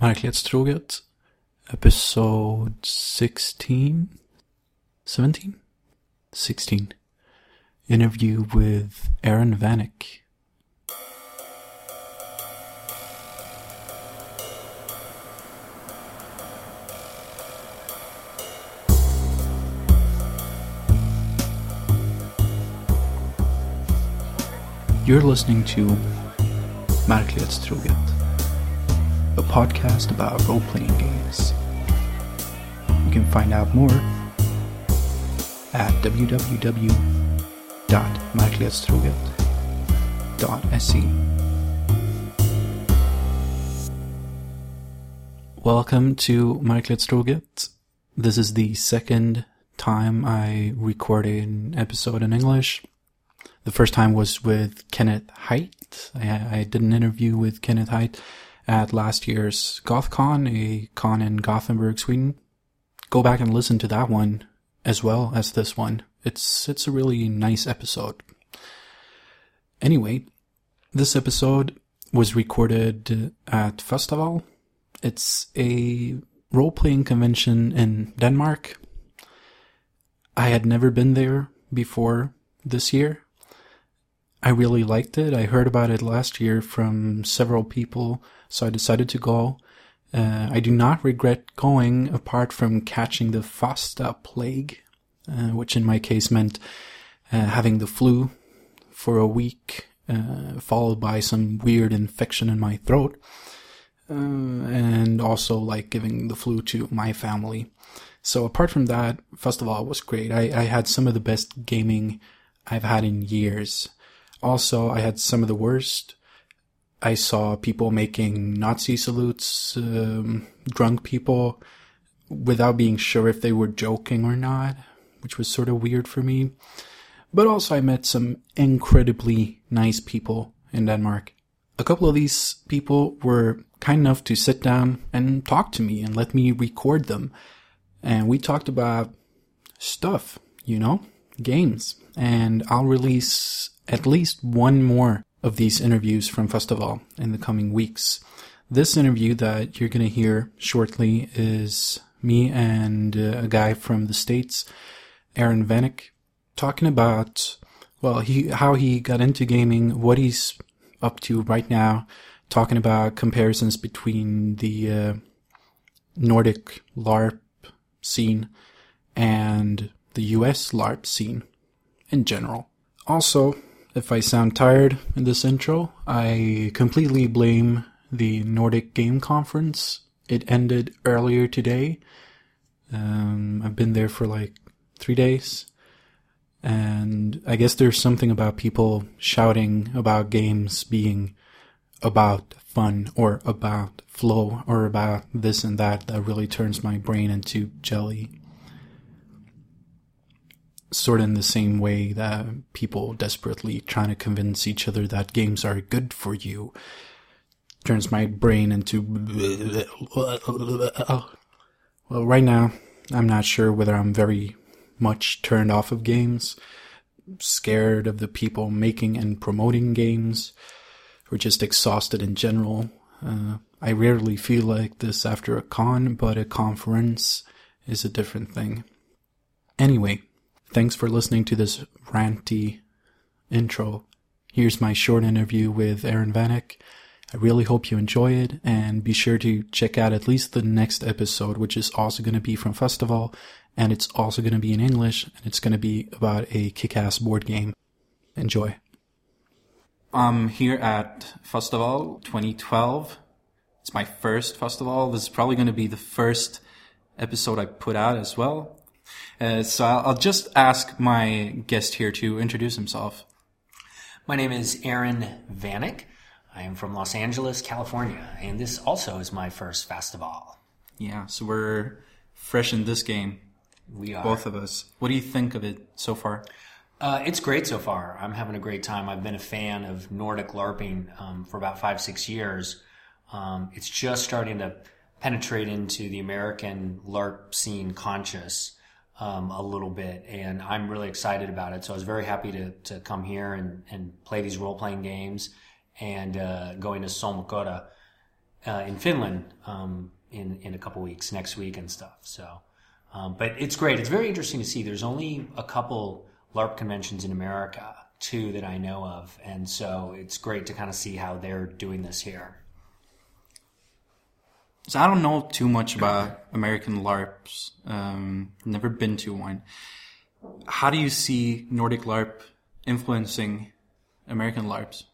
Märklighetstroget, episode 16? 17? 16. Interview with Aaron Vanek. You're listening to Märklighetstroget, a podcast about role playing games. You can find out more at www.verklighetstroget.se. Welcome to Märklighetstroget. This is the second time I recorded an episode in English. The first time was with Kenneth Hite. I, I did an interview with Kenneth Hite at last year's GothCon, a con in Gothenburg, Sweden. Go back and listen to that one as well as this one. It's it's a really nice episode. Anyway, this episode was recorded at Fastaval. It's a role-playing convention in Denmark. I had never been there before this year. I really liked it. I heard about it last year from several people, so I decided to go. Uh, I do not regret going, apart from catching the Fasta plague, uh, which in my case meant uh, having the flu for a week, uh, followed by some weird infection in my throat, uh, and also like giving the flu to my family. So apart from that, Fastaval was great. I, I had some of the best gaming I've had in years. Also, I had some of the worst. I saw people making Nazi salutes, um, drunk people, without being sure if they were joking or not, which was sort of weird for me. But also, I met some incredibly nice people in Denmark. A couple of these people were kind enough to sit down and talk to me and let me record them. And we talked about stuff, you know, games. And I'll release at least one more of these interviews from Fastaval in the coming weeks. This interview that you're going to hear shortly is me and uh, a guy from the States, Aaron Vanek, talking about, well, he, how he got into gaming, what he's up to right now, talking about comparisons between the uh, Nordic LARP scene and the US LARP scene in general. Also, if I sound tired in this intro, I completely blame the Nordic Game Conference. It ended earlier today. Um, I've been there for like three days. And I guess there's something about people shouting about games being about fun or about flow or about this and that that really turns my brain into jelly sort of in the same way that people desperately trying to convince each other that games are good for you turns my brain into well right now i'm not sure whether i'm very much turned off of games scared of the people making and promoting games or just exhausted in general. Uh, i rarely feel like this after a con but a conference is a different thing. Anyway Thanks for listening to this ranty intro. Here's my short interview with Aaron Vanek. I really hope you enjoy it and be sure to check out at least the next episode, which is also going to be from Fastaval and it's also going to be in English and it's going to be about a kick-ass board game. Enjoy. I'm here at Fastaval 2012. It's my first festival. This is probably going to be the first episode I put out as well. Uh, so I'll, I'll just ask my guest here to introduce himself. My name is Aaron Vanek. I am from Los Angeles, California, and this also is my first festival. Yeah, so we're fresh in this game. We are. Both of us. What do you think of it so far? Uh, it's great so far. I'm having a great time. I've been a fan of Nordic LARPing um, for about five, six years. Um, it's just starting to penetrate into the American LARP scene conscious um, a little bit, and I'm really excited about it. So I was very happy to, to come here and, and play these role playing games and uh, going to Solmukohta uh, in Finland um, in in a couple weeks, next week and stuff. So, um, but it's great. It's very interesting to see. There's only a couple LARP conventions in America, two that I know of, and so it's great to kind of see how they're doing this here. So I don't know too much about American LARPs. Um, never been to one. How do you see Nordic LARP influencing American LARPs?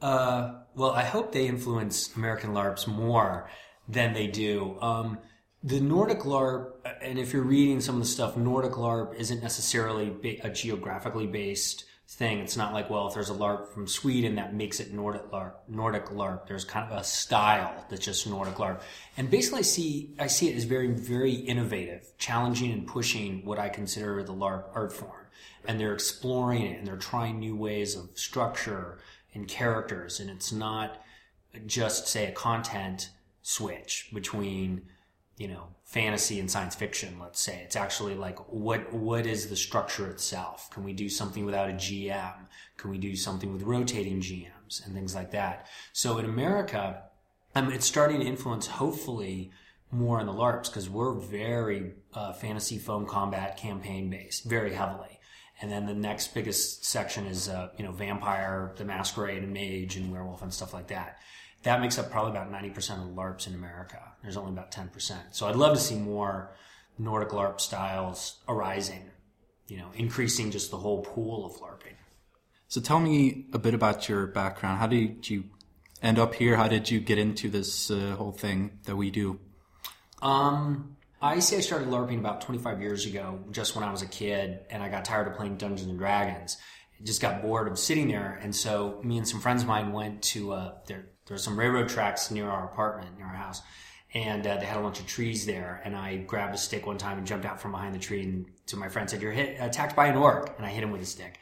Uh, well, I hope they influence American LARPs more than they do. Um, the Nordic LARP, and if you're reading some of the stuff, Nordic LARP isn't necessarily a geographically based thing. It's not like, well, if there's a LARP from Sweden, that makes it Nordic LARP. Nordic LARP. There's kind of a style that's just Nordic LARP. And basically, I see I see it as very very innovative, challenging, and pushing what I consider the LARP art form. And they're exploring it, and they're trying new ways of structure and characters. And it's not just say a content switch between you know fantasy and science fiction let's say. It's actually like what what is the structure itself? Can we do something without a gm can we do something with rotating gms and things like that? So in america um, it's starting to influence hopefully more in the larps because we're very uh, fantasy foam combat campaign based very heavily. And then the next biggest section is uh, you know vampire the masquerade and mage and werewolf and stuff like that that makes up probably about 90% of LARPs in America. There's only about 10%. So I'd love to see more Nordic LARP styles arising, you know, increasing just the whole pool of LARPing. So tell me a bit about your background. How did you end up here? How did you get into this uh, whole thing that we do? Um, I say I started LARPing about 25 years ago, just when I was a kid, and I got tired of playing Dungeons and Dragons. just got bored of sitting there, and so me and some friends of mine went to uh, their there were some railroad tracks near our apartment, near our house, and uh, they had a bunch of trees there. And I grabbed a stick one time and jumped out from behind the tree and to my friend said, "You're hit, attacked by an orc," and I hit him with a stick.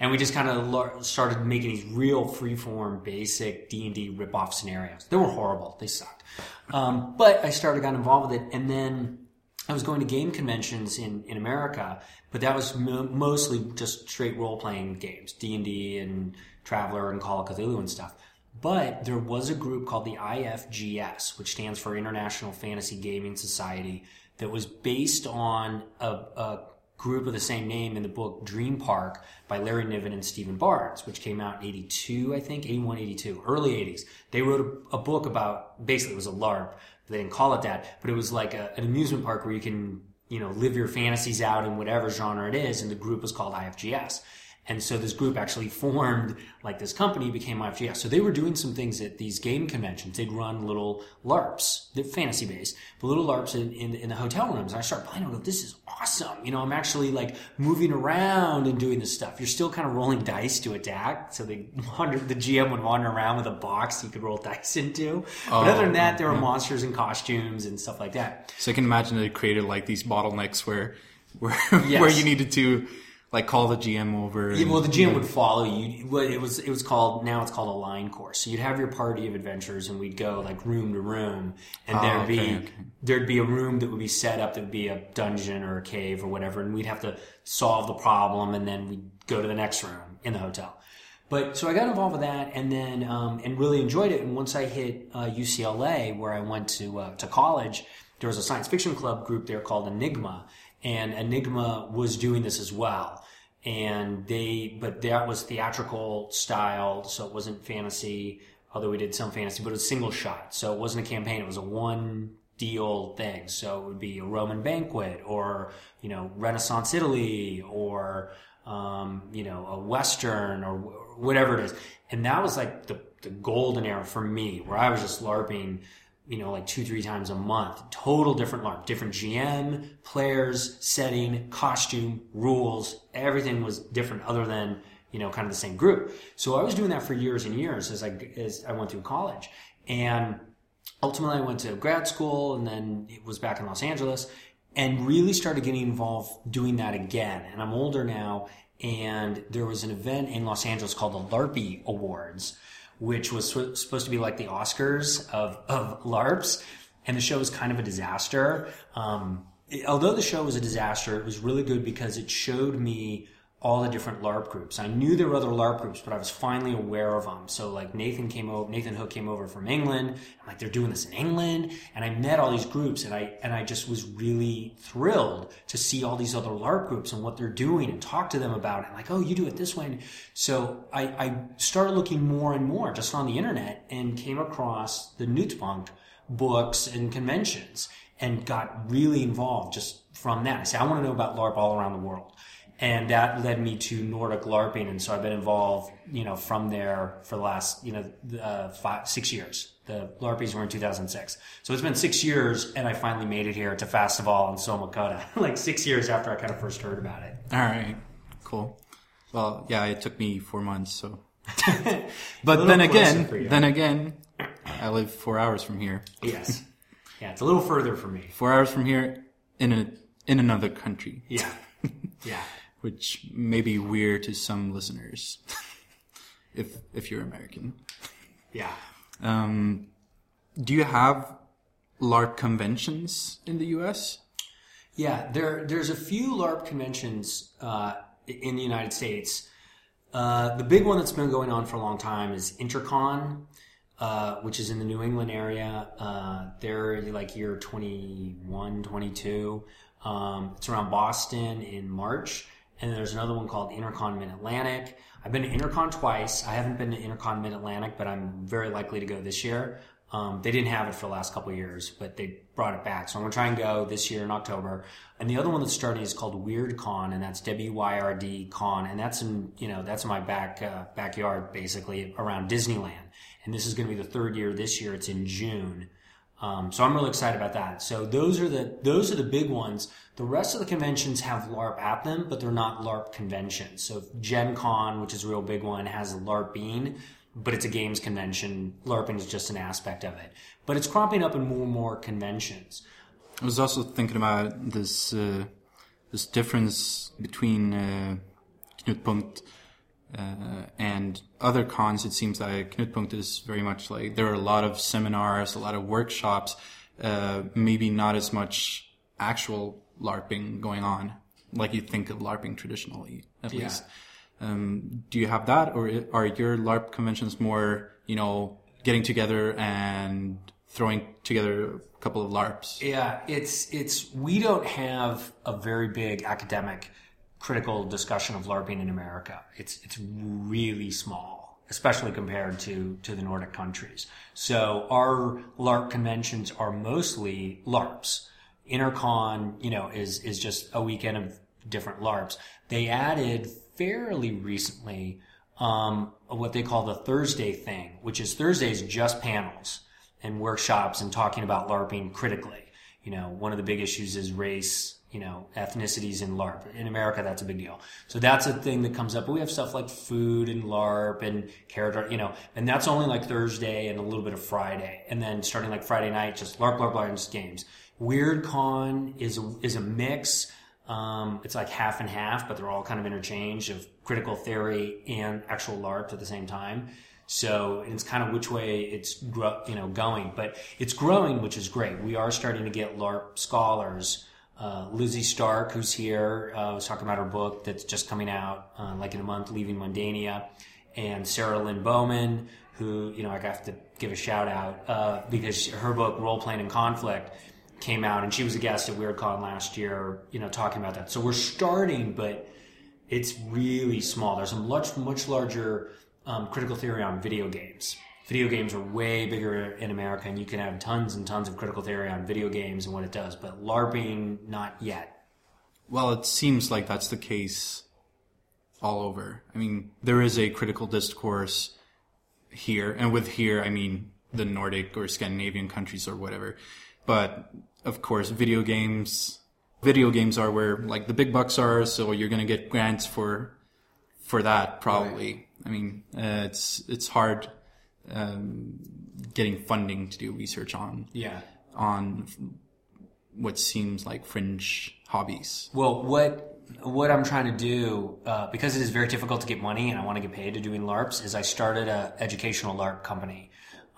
And we just kind of started making these real freeform, basic D and D rip-off scenarios. They were horrible; they sucked. Um, but I started got involved with it, and then I was going to game conventions in, in America, but that was m- mostly just straight role playing games, D and D and Traveller and Call of Cthulhu and stuff. But there was a group called the IFGS, which stands for International Fantasy Gaming Society, that was based on a, a group of the same name in the book Dream Park by Larry Niven and Steven Barnes, which came out in 82, I think, 81, 82, early 80s. They wrote a, a book about, basically it was a LARP. They didn't call it that, but it was like a, an amusement park where you can, you know, live your fantasies out in whatever genre it is. And the group was called IFGS. And so this group actually formed, like this company became IFGS. So they were doing some things at these game conventions. They'd run little LARPs, they're fantasy based, but little LARPs in, in, in the hotel rooms. And I started playing, I go, this is awesome. You know, I'm actually like moving around and doing this stuff. You're still kind of rolling dice to attack. So they wander, the GM would wander around with a box you could roll dice into. Oh, but other than oh, that, there were yeah. monsters and costumes and stuff like that. So I can imagine they created like these bottlenecks where, where, yes. where you needed to, like call the GM over. And, yeah, well, the GM would follow you. What It was it was called now it's called a line course. So you'd have your party of adventurers, and we'd go like room to room, and oh, there'd okay, be okay. there'd be a room that would be set up that would be a dungeon or a cave or whatever, and we'd have to solve the problem, and then we'd go to the next room in the hotel. But so I got involved with that, and then um, and really enjoyed it. And once I hit uh, UCLA, where I went to uh, to college, there was a science fiction club group there called Enigma, and Enigma was doing this as well and they but that was theatrical style so it wasn't fantasy although we did some fantasy but it was single shot. So it wasn't a campaign it was a one deal thing. So it would be a roman banquet or you know renaissance italy or um, you know a western or whatever it is. And that was like the, the golden era for me where i was just larping you know, like two, three times a month. Total different LARP, different GM, players, setting, costume, rules. Everything was different other than, you know, kind of the same group. So I was doing that for years and years as I, as I went through college. And ultimately I went to grad school and then it was back in Los Angeles and really started getting involved doing that again. And I'm older now and there was an event in Los Angeles called the LARPy Awards which was supposed to be like the Oscars of, of LARPs. And the show was kind of a disaster. Um, it, although the show was a disaster, it was really good because it showed me all the different LARP groups. I knew there were other LARP groups, but I was finally aware of them. So like Nathan came over, Nathan Hook came over from England. I'm like, they're doing this in England. And I met all these groups and I, and I just was really thrilled to see all these other LARP groups and what they're doing and talk to them about it. Like, oh, you do it this way. So I, I started looking more and more just on the internet and came across the Knutpunkt books and conventions and got really involved just from that. I said, I want to know about LARP all around the world and that led me to Nordic LARPing, and so I've been involved, you know, from there for the last, you know, uh, five, six years. The LARPies were in 2006, so it's been six years, and I finally made it here to Fastaval in Solmukohta, like six years after I kind of first heard about it. All right, cool. Well, yeah, it took me four months, so. but then again, then again, I live four hours from here. Yes, yeah, it's a little further for me. Four hours from here in a in another country. Yeah, yeah which may be weird to some listeners, if if you're American. Yeah. Um, do you have LARP conventions in the U.S.? Yeah, there there's a few LARP conventions uh, in the United States. Uh, the big one that's been going on for a long time is Intercon, uh, which is in the New England area. Uh, they're like year 21, 22. Um, it's around Boston in March and there's another one called Intercon Mid Atlantic. I've been to Intercon twice. I haven't been to Intercon Mid Atlantic, but I'm very likely to go this year. Um, they didn't have it for the last couple years, but they brought it back. So I'm gonna try and go this year in October. And the other one that's starting is called Wyrd Con, and that's W Y R D Con, and that's in you know that's in my back uh, backyard basically around Disneyland. And this is gonna be the third year this year. It's in June. Um, so I'm really excited about that. So those are the those are the big ones. The rest of the conventions have LARP at them, but they're not LARP conventions. So Gen Con, which is a real big one, has a LARPing, but it's a games convention. LARPing is just an aspect of it. But it's cropping up in more and more conventions. I was also thinking about this uh, this difference between uh, Knutpunkt uh, and other cons, it seems like Knutpunkt is very much like there are a lot of seminars, a lot of workshops, uh, maybe not as much actual LARPing going on, like you think of LARPing traditionally, at yeah. least. Um, do you have that, or are your LARP conventions more, you know, getting together and throwing together a couple of LARPs? Yeah, it's it's we don't have a very big academic critical discussion of LARPing in America. It's it's really small, especially compared to to the Nordic countries. So our LARP conventions are mostly LARPs. Intercon, you know, is is just a weekend of different LARPs. They added fairly recently um, what they call the Thursday thing, which is Thursdays just panels and workshops and talking about LARPing critically. You know, one of the big issues is race, you know, ethnicities in LARP. In America, that's a big deal. So that's a thing that comes up. But we have stuff like food and LARP and character, you know, and that's only like Thursday and a little bit of Friday. And then starting like Friday night, just LARP, LARP, LARP, and just games. Wyrd Con is a, is a mix. Um, it's like half and half, but they're all kind of interchange of critical theory and actual LARP at the same time. So it's kind of which way it's you know going, but it's growing, which is great. We are starting to get LARP scholars uh, Lizzie Stark, who's here, uh, was talking about her book that's just coming out, uh, like in a month, Leaving Mundania, and Sarah Lynn Bowman, who, you know, I have to give a shout out, uh, because her book, Role Playing in Conflict, came out, and she was a guest at WyrdCon last year, you know, talking about that. So we're starting, but it's really small. There's a much, much larger um, critical theory on video games video games are way bigger in America, and you can have tons and tons of critical theory on video games and what it does. But LARPing, not yet. Well, it seems like that's the case all over. I mean, there is a critical discourse here, and with here, I mean the Nordic or Scandinavian countries or whatever. But of course, video games, video games are where like the big bucks are, so you're gonna get grants for for that probably. Right. I mean, uh, it's it's hard um, getting funding to do research on. Yeah. On what seems like fringe hobbies. Well, what what I'm trying to do uh, because it is very difficult to get money and I want to get paid to doing LARPs is I started a educational LARP company.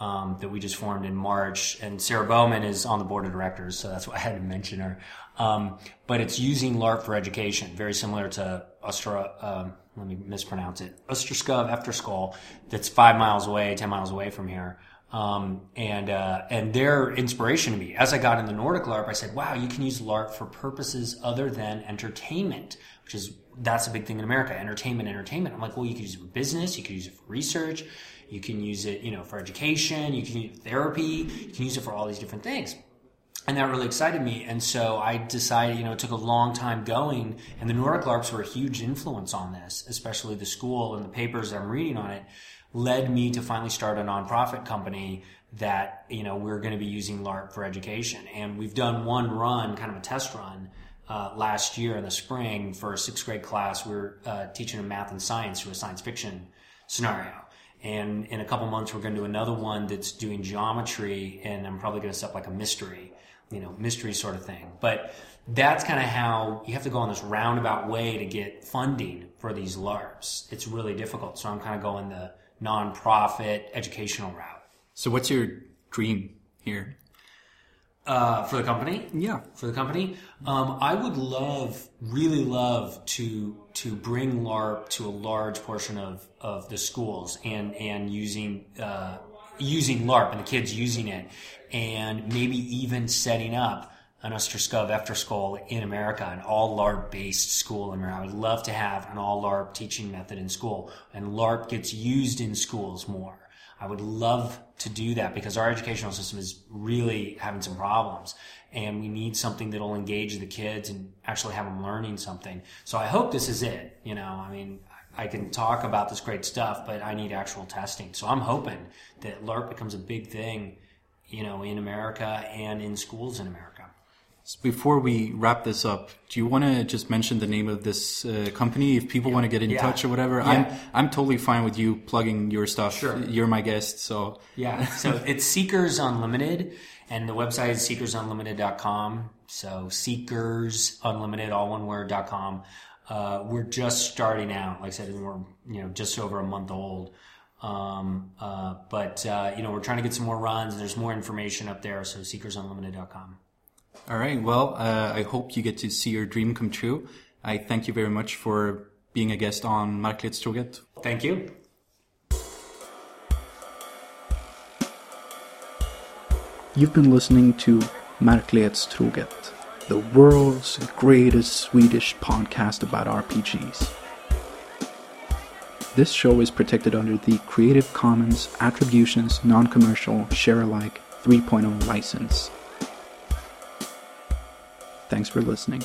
um, that we just formed in March. And Sarah Bowman is on the board of directors, so that's why I had to mention her. Um, but it's using LARP for education, very similar to Ostra, um, let me mispronounce it, Osterskov skull, that's five miles away, 10 miles away from here. Um, and uh, and their inspiration to me as I got in the Nordic LARP, I said, "Wow, you can use LARP for purposes other than entertainment, which is that's a big thing in America. Entertainment, entertainment. I'm like, well, you could use it for business, you could use it for research, you can use it, you know, for education, you can use it for therapy, you can use it for all these different things." And that really excited me. And so I decided, you know, it took a long time going, and the Nordic LARPs were a huge influence on this, especially the school and the papers I'm reading on it led me to finally start a nonprofit company that you know we're going to be using LARP for education, and we've done one run, kind of a test run. Uh, last year in the spring for a sixth grade class, we are uh, teaching them math and science through a science fiction scenario. And in a couple months, we're going to do another one that's doing geometry, and I'm probably going to set up like a mystery, you know, mystery sort of thing. But that's kind of how you have to go on this roundabout way to get funding for these LARPs. It's really difficult. So I'm kind of going the nonprofit educational route. So, what's your dream here? Uh, for the company? Yeah. For the company? Um, I would love, really love to, to bring LARP to a large portion of, of the schools and, and using, uh, using LARP and the kids using it and maybe even setting up an Osterskov Efterskole in America, an all LARP based school in America. I would love to have an all LARP teaching method in school, and LARP gets used in schools more. I would love to do that because our educational system is really having some problems and we need something that'll engage the kids and actually have them learning something. So I hope this is it. You know, I mean, I can talk about this great stuff, but I need actual testing. So I'm hoping that LARP becomes a big thing, you know, in America and in schools in America. So before we wrap this up, do you want to just mention the name of this uh, company if people yeah. want to get in yeah. touch or whatever? Yeah. I'm I'm totally fine with you plugging your stuff. Sure. You're my guest, so yeah. So it's Seekers Unlimited, and the website is seekersunlimited.com. So Seekers Unlimited, all one word com. Uh, we're just starting out. Like I said, we're you know just over a month old. Um, uh, but uh, you know we're trying to get some more runs. There's more information up there. So seekersunlimited.com. All right. Well, uh, I hope you get to see your dream come true. I thank you very much for being a guest on Märklighetstroget. Thank you. You've been listening to Märklighetstroget, the world's greatest Swedish podcast about RPGs. This show is protected under the Creative Commons Attributions Non Commercial Share Alike 3.0 license. Thanks for listening.